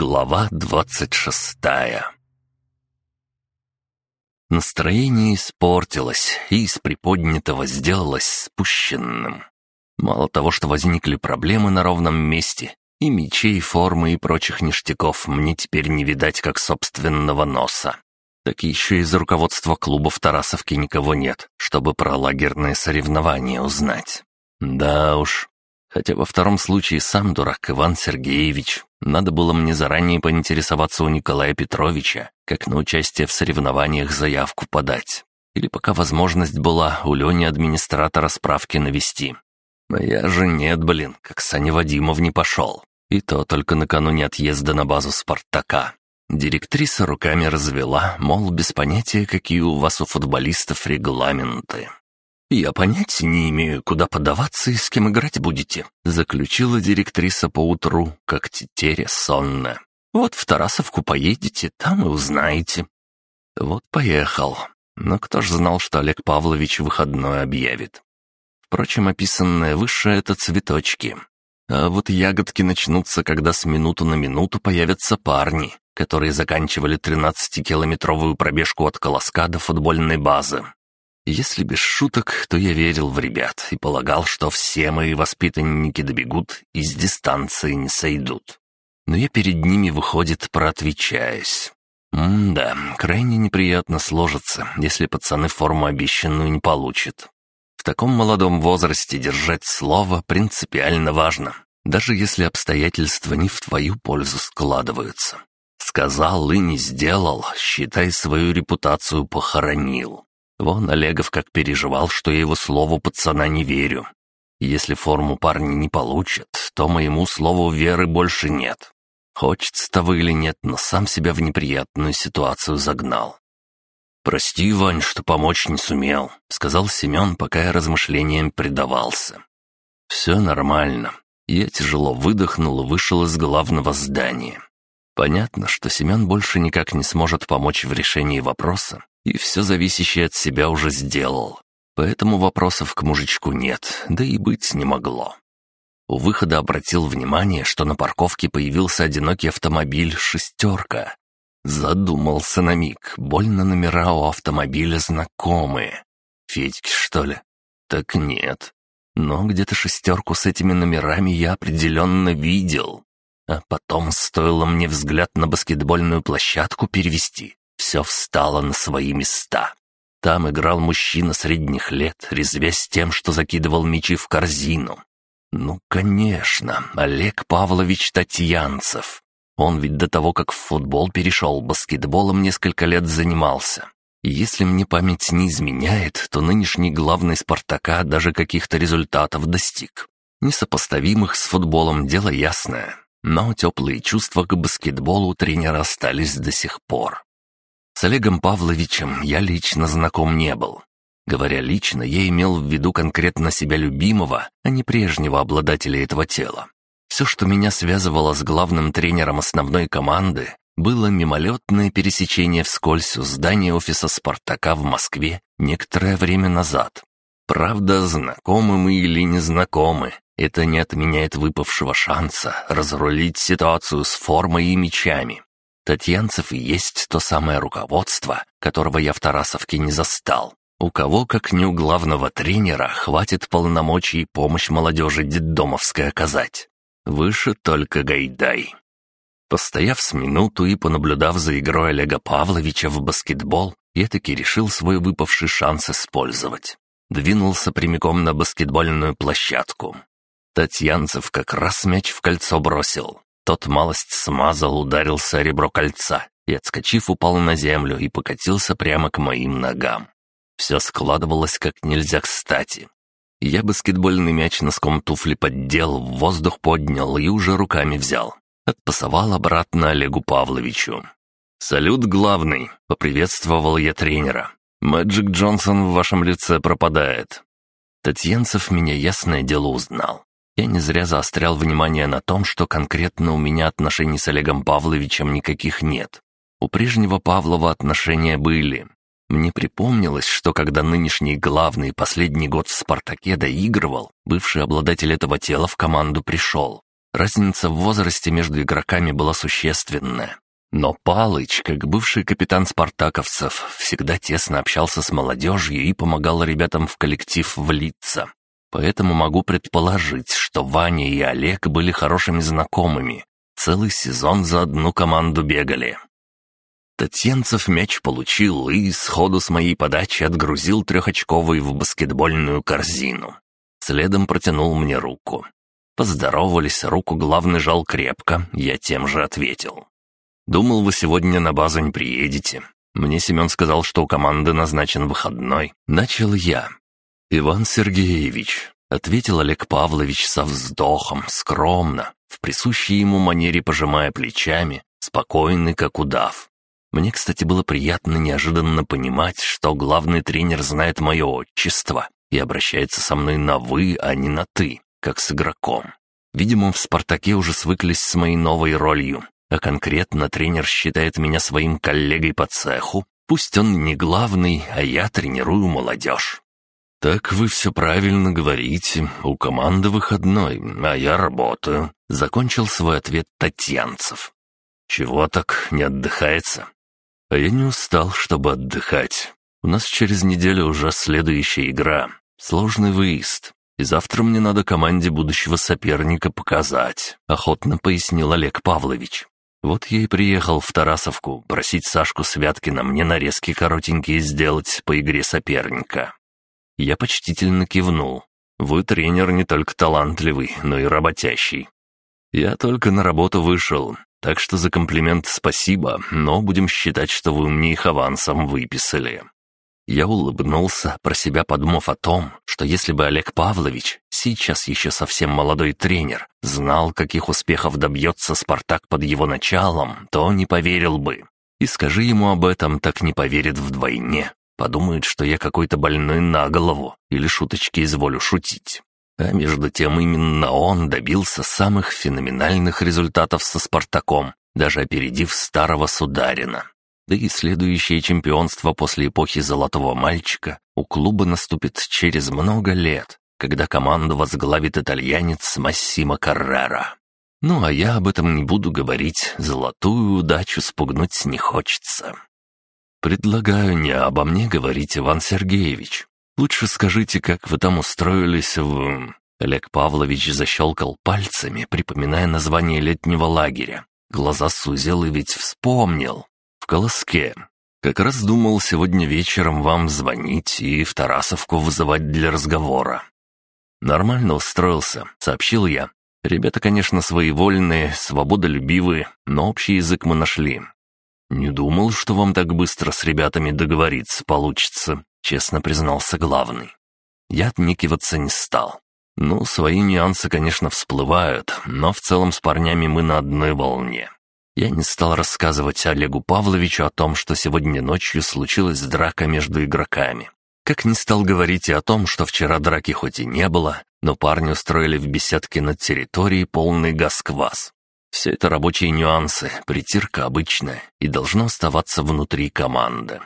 Глава двадцать шестая Настроение испортилось, и из приподнятого сделалось спущенным. Мало того, что возникли проблемы на ровном месте, и мечей, формы и прочих ништяков мне теперь не видать как собственного носа. Так еще из руководства клуба в Тарасовке никого нет, чтобы про лагерные соревнования узнать. Да уж. Хотя во втором случае сам дурак Иван Сергеевич. Надо было мне заранее поинтересоваться у Николая Петровича, как на участие в соревнованиях заявку подать. Или пока возможность была у Лени администратора справки навести. А я же нет, блин, как Саня Вадимов не пошел. И то только накануне отъезда на базу «Спартака». Директриса руками развела, мол, без понятия, какие у вас у футболистов регламенты. «Я понятия не имею, куда подаваться и с кем играть будете», заключила директриса поутру, как тетеря сонная. «Вот в Тарасовку поедете, там и узнаете». Вот поехал. Но кто ж знал, что Олег Павлович выходной объявит. Впрочем, описанное выше — это цветочки. А вот ягодки начнутся, когда с минуту на минуту появятся парни, которые заканчивали 13-километровую пробежку от колоска до футбольной базы. Если без шуток, то я верил в ребят и полагал, что все мои воспитанники добегут и с дистанции не сойдут. Но я перед ними, выходит, проотвечаюсь. М-да, крайне неприятно сложится, если пацаны форму обещанную не получат. В таком молодом возрасте держать слово принципиально важно, даже если обстоятельства не в твою пользу складываются. Сказал и не сделал, считай, свою репутацию похоронил. Вон Олегов как переживал, что я его слову пацана не верю. Если форму парни не получат, то моему слову веры больше нет. Хочется того или нет, но сам себя в неприятную ситуацию загнал. «Прости, Вань, что помочь не сумел», — сказал Семен, пока я размышлениям предавался. «Все нормально». Я тяжело выдохнул и вышел из главного здания. Понятно, что Семен больше никак не сможет помочь в решении вопроса, и все зависящее от себя уже сделал. Поэтому вопросов к мужичку нет, да и быть не могло. У выхода обратил внимание, что на парковке появился одинокий автомобиль «шестерка», Задумался на миг, больно номера у автомобиля знакомые. Федьки, что ли? Так нет. Но где-то шестерку с этими номерами я определенно видел. А потом стоило мне взгляд на баскетбольную площадку перевести. Все встало на свои места. Там играл мужчина средних лет, резвясь тем, что закидывал мячи в корзину. Ну, конечно, Олег Павлович Татьянцев. Он ведь до того, как в футбол перешел, баскетболом несколько лет занимался. И если мне память не изменяет, то нынешний главный «Спартака» даже каких-то результатов достиг. Несопоставимых с футболом дело ясное, но теплые чувства к баскетболу у тренера остались до сих пор. С Олегом Павловичем я лично знаком не был. Говоря лично, я имел в виду конкретно себя любимого, а не прежнего обладателя этого тела. Все, что меня связывало с главным тренером основной команды, было мимолетное пересечение вскользь у здания офиса «Спартака» в Москве некоторое время назад. Правда, знакомы мы или незнакомы, это не отменяет выпавшего шанса разрулить ситуацию с формой и мечами. Татьянцев и есть то самое руководство, которого я в Тарасовке не застал. У кого, как не у главного тренера, хватит полномочий помощь молодежи детдомовской оказать. Выше только Гайдай. Постояв с минуту и понаблюдав за игрой Олега Павловича в баскетбол, я таки решил свой выпавший шанс использовать. Двинулся прямиком на баскетбольную площадку. Татьянцев как раз мяч в кольцо бросил. Тот малость смазал, ударился о ребро кольца и, отскочив, упал на землю и покатился прямо к моим ногам. Все складывалось как нельзя кстати. Я баскетбольный мяч носком туфли поддел, в воздух поднял и уже руками взял. Отпасовал обратно Олегу Павловичу. «Салют, главный!» — поприветствовал я тренера. «Мэджик Джонсон в вашем лице пропадает». Татьянцев меня ясное дело узнал. Я не зря заострял внимание на том, что конкретно у меня отношений с Олегом Павловичем никаких нет. У прежнего Павлова отношения были, мне припомнилось, что когда нынешний главный последний год в «Спартаке» доигрывал, бывший обладатель этого тела в команду пришел. Разница в возрасте между игроками была существенная. Но Палыч, как бывший капитан спартаковцев, всегда тесно общался с молодежью и помогал ребятам в коллектив влиться. Поэтому могу предположить, что Ваня и Олег были хорошими знакомыми. Целый сезон за одну команду бегали. Татьянцев мяч получил и сходу с моей подачи отгрузил трехочковый в баскетбольную корзину. Следом протянул мне руку. Поздоровались, руку главный жал крепко, я тем же ответил. «Думал, вы сегодня на базу не приедете. Мне Семен сказал, что у команды назначен выходной. Начал я». «Иван Сергеевич», — ответил Олег Павлович со вздохом, скромно, в присущей ему манере пожимая плечами, спокойный, как удав. Мне, кстати, было приятно неожиданно понимать, что главный тренер знает мое отчество и обращается со мной на «вы», а не на «ты», как с игроком. Видимо, в «Спартаке» уже свыклись с моей новой ролью, а конкретно тренер считает меня своим коллегой по цеху. Пусть он не главный, а я тренирую молодежь. «Так вы все правильно говорите. У команды выходной, а я работаю», — закончил свой ответ Татьянцев. «Чего так не отдыхается?» А я не устал, чтобы отдыхать. У нас через неделю уже следующая игра. Сложный выезд. И завтра мне надо команде будущего соперника показать», — охотно пояснил Олег Павлович. «Вот я и приехал в Тарасовку просить Сашку Святкина мне нарезки коротенькие сделать по игре соперника». Я почтительно кивнул. «Вы тренер не только талантливый, но и работящий. Я только на работу вышел, так что за комплимент спасибо, но будем считать, что вы мне их авансом выписали». Я улыбнулся, про себя подумав о том, что если бы Олег Павлович, сейчас еще совсем молодой тренер, знал, каких успехов добьется «Спартак» под его началом, то не поверил бы. И скажи ему об этом, так не поверит вдвойне. Подумает, что я какой-то больной на голову или шуточки изволю шутить. А между тем именно он добился самых феноменальных результатов со «Спартаком», даже опередив старого Сударина. Да и следующее чемпионство после эпохи «Золотого мальчика» у клуба наступит через много лет, когда команду возглавит итальянец Массимо Каррера. Ну а я об этом не буду говорить, золотую удачу спугнуть не хочется. Предлагаю не обо мне говорить, Иван Сергеевич, Лучше скажите, как вы там устроились в...» Олег Павлович защелкал пальцами, припоминая название летнего лагеря. Глаза сузил и ведь вспомнил. В Колоске. Как раз думал сегодня вечером вам звонить и в Тарасовку вызывать для разговора. «Нормально устроился», — сообщил я. «Ребята, конечно, своевольные, свободолюбивые, но общий язык мы нашли. Не думал, что вам так быстро с ребятами договориться получится честно признался главный. Я отникиваться не стал. Ну, свои нюансы, конечно, всплывают, но в целом с парнями мы на одной волне. Я не стал рассказывать Олегу Павловичу о том, что сегодня ночью случилась драка между игроками. Как не стал говорить и о том, что вчера драки хоть и не было, но парни устроили в беседке на территории полный газ-квас. Все это рабочие нюансы, притирка обычная и должно оставаться внутри команды.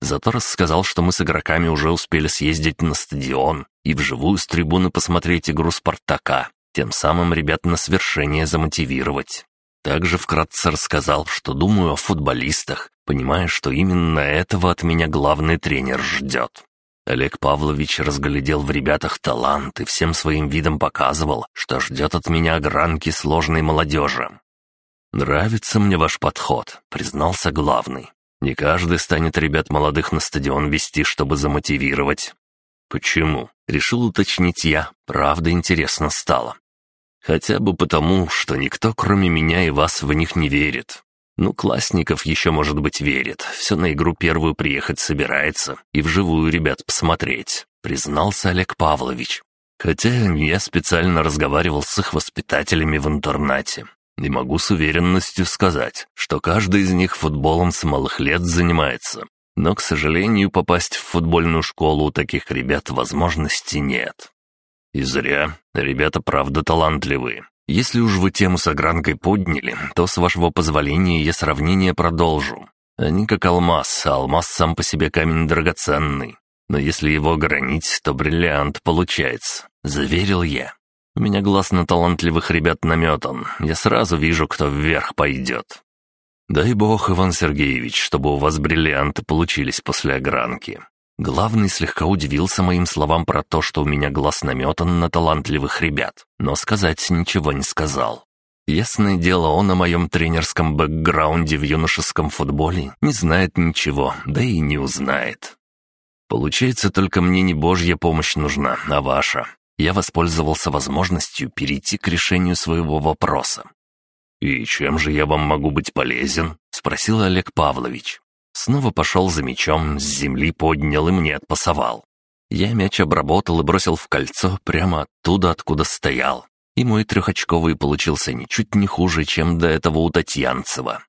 Зато рассказал, что мы с игроками уже успели съездить на стадион и вживую с трибуны посмотреть игру «Спартака», тем самым ребят на свершение замотивировать. Также вкратце рассказал, что думаю о футболистах, понимая, что именно этого от меня главный тренер ждет. Олег Павлович разглядел в ребятах талант и всем своим видом показывал, что ждет от меня огранки сложной молодежи. «Нравится мне ваш подход», — признался главный. Не каждый станет ребят молодых на стадион вести, чтобы замотивировать. Почему? Решил уточнить я. Правда, интересно стало. Хотя бы потому, что никто, кроме меня и вас, в них не верит. Ну, Классников еще, может быть, верит. Все на игру первую приехать собирается и вживую ребят посмотреть, признался Олег Павлович. Хотя я специально разговаривал с их воспитателями в интернате. И могу с уверенностью сказать, что каждый из них футболом с малых лет занимается. Но, к сожалению, попасть в футбольную школу у таких ребят возможности нет. И зря. Ребята правда талантливые. Если уж вы тему с огранкой подняли, то, с вашего позволения, я сравнение продолжу. Они как алмаз, а алмаз сам по себе камень драгоценный. Но если его гранить, то бриллиант получается, заверил я. У меня глаз на талантливых ребят наметан. Я сразу вижу, кто вверх пойдет. Дай бог, Иван Сергеевич, чтобы у вас бриллианты получились после огранки. Главный слегка удивился моим словам про то, что у меня глаз наметан на талантливых ребят, но сказать ничего не сказал. Ясное дело, он о моем тренерском бэкграунде в юношеском футболе не знает ничего, да и не узнает. Получается, только мне не божья помощь нужна, а ваша я воспользовался возможностью перейти к решению своего вопроса. «И чем же я вам могу быть полезен?» — спросил Олег Павлович. Снова пошел за мячом, с земли поднял и мне отпасовал. Я мяч обработал и бросил в кольцо прямо оттуда, откуда стоял. И мой трехочковый получился ничуть не хуже, чем до этого у Татьянцева.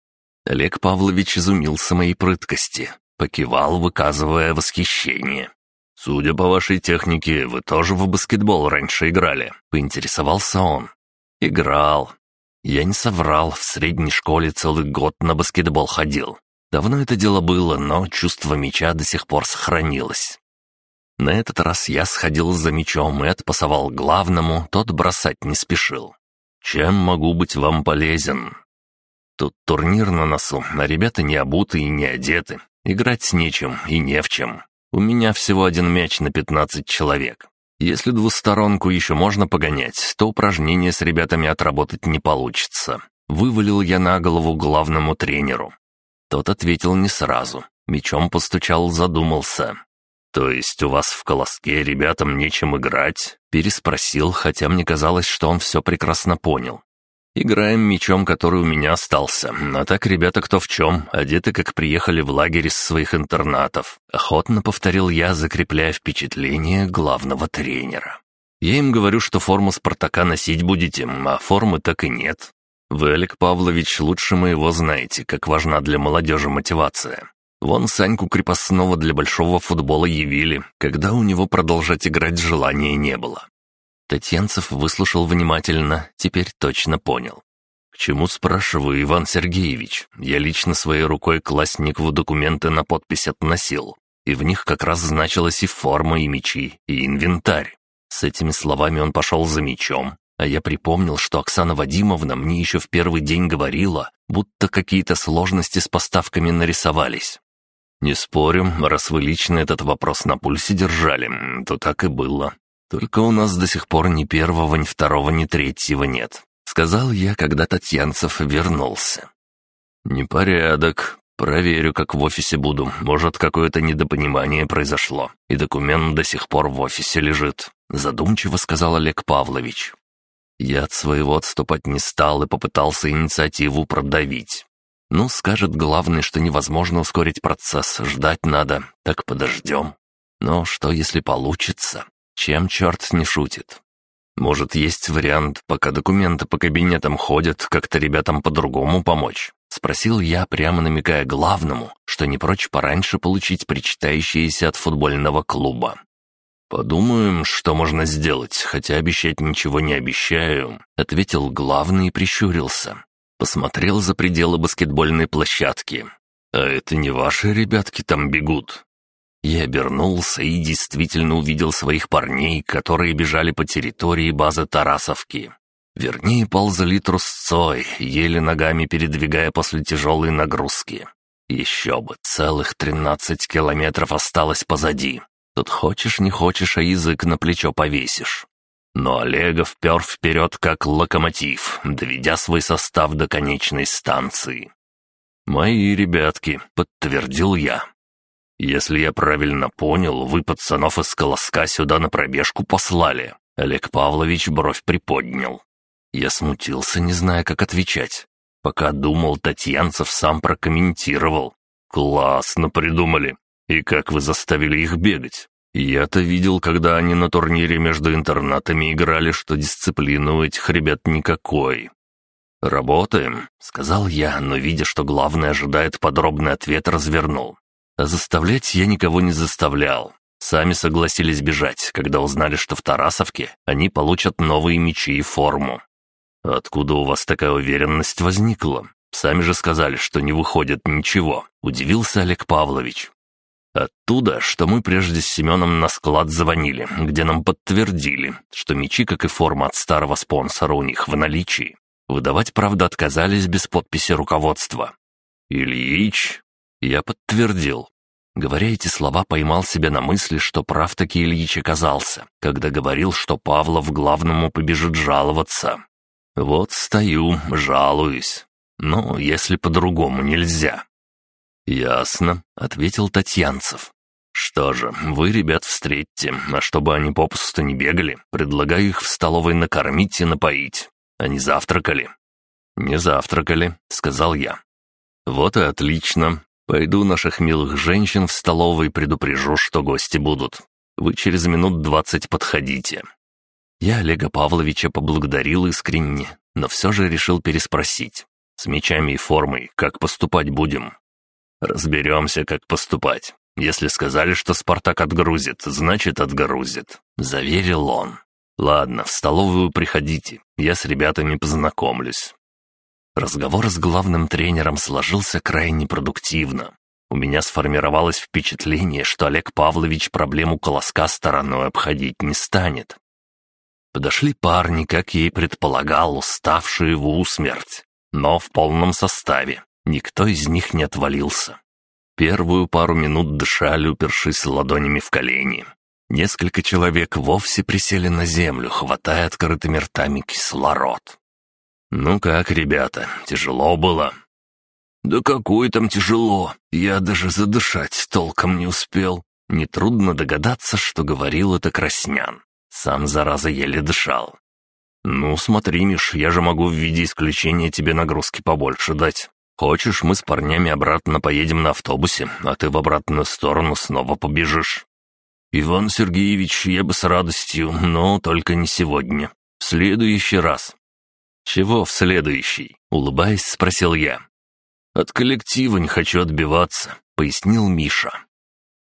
Олег Павлович изумился моей прыткости, покивал, выказывая восхищение. «Судя по вашей технике, вы тоже в баскетбол раньше играли?» — поинтересовался он. «Играл. Я не соврал, в средней школе целый год на баскетбол ходил. Давно это дело было, но чувство мяча до сих пор сохранилось. На этот раз я сходил за мячом и отпасовал главному, тот бросать не спешил. «Чем могу быть вам полезен?» Тут турнир на носу, а ребята не обуты и не одеты. Играть нечем и не в чем. У меня всего один мяч на 15 человек. Если двусторонку еще можно погонять, то упражнение с ребятами отработать не получится. Вывалил я на голову главному тренеру. Тот ответил не сразу. Мечом постучал, задумался. «То есть у вас в колоске ребятам нечем играть?» Переспросил, хотя мне казалось, что он все прекрасно понял. Играем мечом, который у меня остался. А так ребята кто в чем, одеты как приехали в лагерь из своих интернатов. Охотно повторил я, закрепляя впечатление главного тренера. Я им говорю, что форму «Спартака» носить будете, а формы так и нет. Вы, Олег Павлович, лучше моего знаете, как важна для молодежи мотивация. Вон Саньку Крепостного для большого футбола явили, когда у него продолжать играть желания не было. Татьянцев выслушал внимательно, теперь точно понял. «К чему спрашиваю, Иван Сергеевич? Я лично своей рукой классникову документы на подпись относил, и в них как раз значилась и форма, и мечи, и инвентарь». С этими словами он пошел за мечом, а я припомнил, что Оксана Вадимовна мне еще в первый день говорила, будто какие-то сложности с поставками нарисовались. «Не спорю, раз вы лично этот вопрос на пульсе держали, то так и было. Только у нас до сих пор ни первого, ни второго, ни третьего нет», — сказал я, когда Татьянцев вернулся. «Непорядок. Проверю, как в офисе буду. Может, какое-то недопонимание произошло, и документ до сих пор в офисе лежит», — задумчиво сказал Олег Павлович. Я от своего отступать не стал и попытался инициативу продавить. Ну, скажет главный, что невозможно ускорить процесс, ждать надо, так подождем. Но что, если получится? Чем черт не шутит? Может, есть вариант, пока документы по кабинетам ходят, как-то ребятам по-другому помочь? Спросил я, прямо намекая главному, что не прочь пораньше получить причитающиеся от футбольного клуба. «Подумаем, что можно сделать, хотя обещать ничего не обещаю», — ответил главный и прищурился. Посмотрел за пределы баскетбольной площадки. «А это не ваши ребятки там бегут?» Я обернулся и действительно увидел своих парней, которые бежали по территории базы Тарасовки. Вернее, ползали трусцой, еле ногами передвигая после тяжелой нагрузки. Еще бы, целых тринадцать километров осталось позади. Тут хочешь не хочешь, а язык на плечо повесишь. Но Олега впер вперед как локомотив, доведя свой состав до конечной станции. «Мои ребятки», — подтвердил я. «Если я правильно понял, вы пацанов из колоска сюда на пробежку послали». Олег Павлович бровь приподнял. Я смутился, не зная, как отвечать. Пока думал, Татьянцев сам прокомментировал. «Классно придумали. И как вы заставили их бегать? Я-то видел, когда они на турнире между интернатами играли, что дисциплины у этих ребят никакой. «Работаем», — сказал я, но, видя, что главный ожидает подробный ответ, развернул. А заставлять я никого не заставлял. Сами согласились бежать, когда узнали, что в Тарасовке они получат новые мечи и форму. «Откуда у вас такая уверенность возникла? Сами же сказали, что не выходит ничего», — удивился Олег Павлович. Оттуда, что мы прежде с Семеном на склад звонили, где нам подтвердили, что мечи, как и форма от старого спонсора, у них в наличии. Выдавать, правда, отказались без подписи руководства. «Ильич?» Я подтвердил. Говоря эти слова, поймал себя на мысли, что прав-таки Ильич оказался, когда говорил, что Павлов главному побежит жаловаться. Вот стою, жалуюсь. Но если по-другому нельзя. «Ясно», — ответил Татьянцев. «Что же, вы, ребят, встретьте, а чтобы они попусту не бегали, предлагаю их в столовой накормить и напоить. Они завтракали?» «Не завтракали», — сказал я. «Вот и отлично. Пойду наших милых женщин в столовой предупрежу, что гости будут. Вы через минут двадцать подходите». Я Олега Павловича поблагодарил искренне, но все же решил переспросить. «С мечами и формой как поступать будем?» «Разберемся, как поступать. Если сказали, что Спартак отгрузит, значит отгрузит», — заверил он. «Ладно, в столовую приходите, я с ребятами познакомлюсь». Разговор с главным тренером сложился крайне продуктивно. У меня сформировалось впечатление, что Олег Павлович проблему колоска стороной обходить не станет. Подошли парни, как и предполагал, уставшие в усмерть, но в полном составе. Никто из них не отвалился. Первую пару минут дышали, упершись ладонями в колени. Несколько человек вовсе присели на землю, хватая открытыми ртами кислород. «Ну как, ребята, тяжело было?» «Да какое там тяжело, я даже задышать толком не успел». Нетрудно догадаться, что говорил это Краснян. Сам, зараза, еле дышал. «Ну, смотри, Миш, я же могу в виде исключения тебе нагрузки побольше дать. Хочешь, мы с парнями обратно поедем на автобусе, а ты в обратную сторону снова побежишь?» «Иван Сергеевич, я бы с радостью, но только не сегодня. В следующий раз». «Чего в следующий?» — улыбаясь, спросил я. «От коллектива не хочу отбиваться», — пояснил Миша.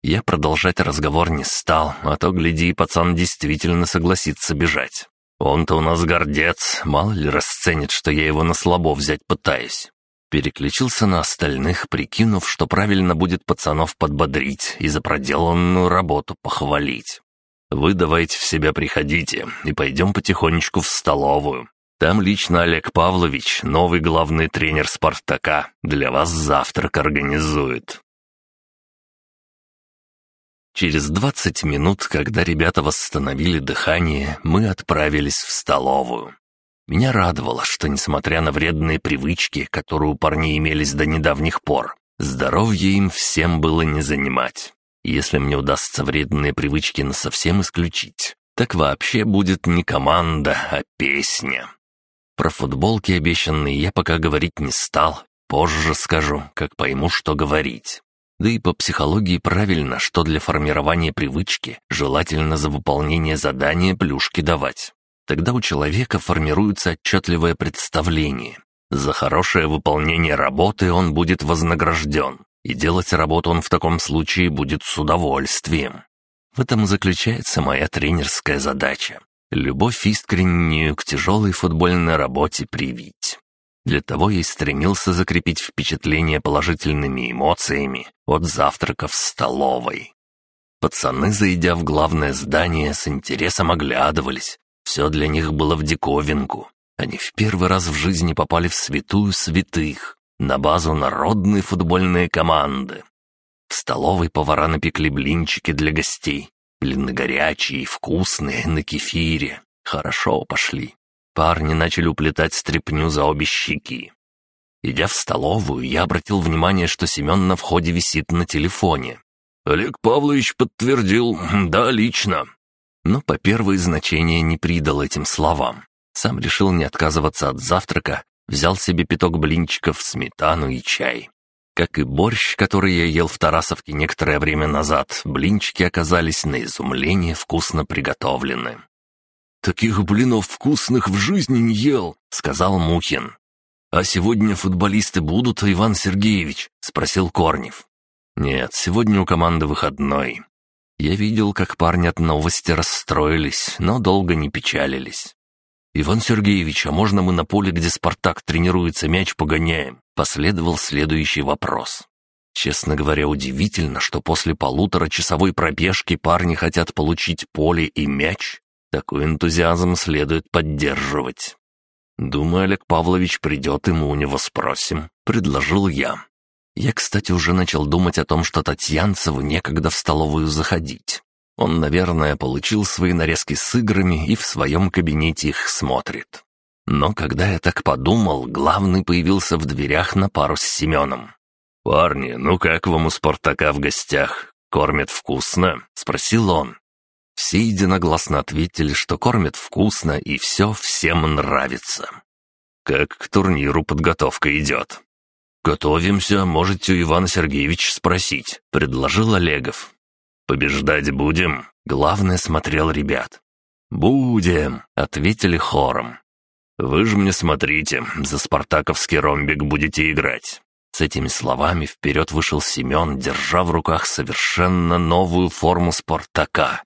Я продолжать разговор не стал, а то, гляди, пацан действительно согласится бежать. Он-то у нас гордец, мало ли расценит, что я его на слабо взять пытаюсь. Переключился на остальных, прикинув, что правильно будет пацанов подбодрить и за проделанную работу похвалить. «Вы давайте в себя приходите и пойдем потихонечку в столовую. Там лично Олег Павлович, новый главный тренер «Спартака», для вас завтрак организует». Через двадцать минут, когда ребята восстановили дыхание, мы отправились в столовую. Меня радовало, что, несмотря на вредные привычки, которые у парней имелись до недавних пор, здоровье им всем было не занимать. Если мне удастся вредные привычки насовсем исключить, так вообще будет не команда, а песня. Про футболки обещанные я пока говорить не стал, позже скажу, как пойму, что говорить. Да и по психологии правильно, что для формирования привычки желательно за выполнение задания плюшки давать. Тогда у человека формируется отчетливое представление. За хорошее выполнение работы он будет вознагражден, и делать работу он в таком случае будет с удовольствием. В этом заключается моя тренерская задача. Любовь искреннюю к тяжелой футбольной работе привить. Для того я и стремился закрепить впечатление положительными эмоциями от завтрака в столовой. Пацаны, зайдя в главное здание, с интересом оглядывались, все для них было в диковинку. Они в первый раз в жизни попали в святую святых, на базу народной футбольной команды. В столовой повара напекли блинчики для гостей. Блины горячие и вкусные, на кефире. Хорошо пошли. Парни начали уплетать стряпню за обе щеки. Идя в столовую, я обратил внимание, что Семен на входе висит на телефоне. «Олег Павлович подтвердил, да, лично но по первое значение не придал этим словам. Сам решил не отказываться от завтрака, взял себе пяток блинчиков, сметану и чай. Как и борщ, который я ел в Тарасовке некоторое время назад, блинчики оказались на изумление вкусно приготовлены. «Таких блинов вкусных в жизни не ел», — сказал Мухин. «А сегодня футболисты будут, Иван Сергеевич?» — спросил Корнев. «Нет, сегодня у команды выходной. Я видел, как парни от новости расстроились, но долго не печалились. «Иван Сергеевич, а можно мы на поле, где «Спартак» тренируется, мяч погоняем?» Последовал следующий вопрос. Честно говоря, удивительно, что после полуторачасовой пробежки парни хотят получить поле и мяч. Такой энтузиазм следует поддерживать. «Думаю, Олег Павлович придет, и мы у него спросим», — предложил я. Я, кстати, уже начал думать о том, что Татьянцеву некогда в столовую заходить. Он, наверное, получил свои нарезки с играми и в своем кабинете их смотрит. Но когда я так подумал, главный появился в дверях на пару с Семеном. «Парни, ну как вам у Спартака в гостях? Кормят вкусно?» — спросил он. Все единогласно ответили, что кормят вкусно и все всем нравится. Как к турниру подготовка идет. «Готовимся, можете у Ивана Сергеевича спросить», — предложил Олегов. «Побеждать будем?» — главное смотрел ребят. «Будем», — ответили хором. «Вы же мне смотрите, за спартаковский ромбик будете играть». С этими словами вперед вышел Семен, держа в руках совершенно новую форму «Спартака».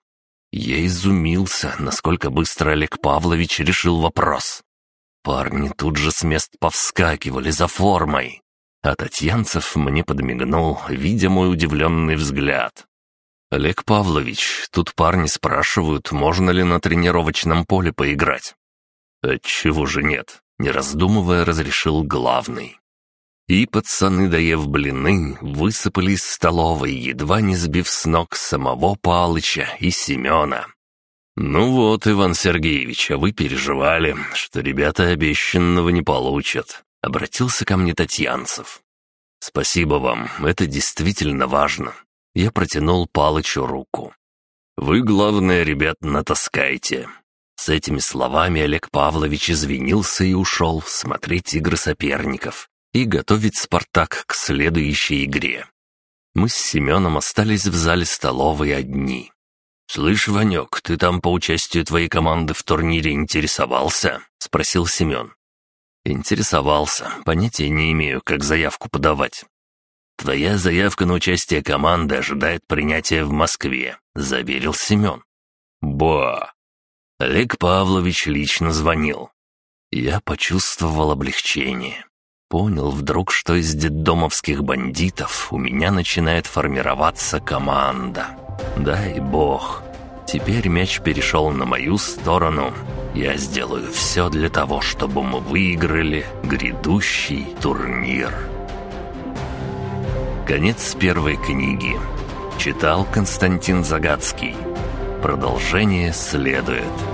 Я изумился, насколько быстро Олег Павлович решил вопрос. Парни тут же с мест повскакивали за формой. А Татьянцев мне подмигнул, видя мой удивленный взгляд. «Олег Павлович, тут парни спрашивают, можно ли на тренировочном поле поиграть». «Отчего же нет?» — не раздумывая, разрешил главный. И пацаны, доев блины, высыпали из столовой, едва не сбив с ног самого Палыча и Семена. «Ну вот, Иван Сергеевич, а вы переживали, что ребята обещанного не получат», — обратился ко мне Татьянцев. «Спасибо вам, это действительно важно». Я протянул Палычу руку. «Вы, главное, ребят, натаскайте». С этими словами Олег Павлович извинился и ушел смотреть игры соперников, и готовить «Спартак» к следующей игре. Мы с Семеном остались в зале столовой одни. «Слышь, Ванек, ты там по участию твоей команды в турнире интересовался?» — спросил Семен. «Интересовался. Понятия не имею, как заявку подавать». «Твоя заявка на участие команды ожидает принятия в Москве», — заверил Семен. «Ба!» Олег Павлович лично звонил. Я почувствовал облегчение. Понял вдруг, что из детдомовских бандитов у меня начинает формироваться команда. Дай бог. Теперь мяч перешел на мою сторону. Я сделаю все для того, чтобы мы выиграли грядущий турнир. Конец первой книги. Читал Константин Загадский. Продолжение следует.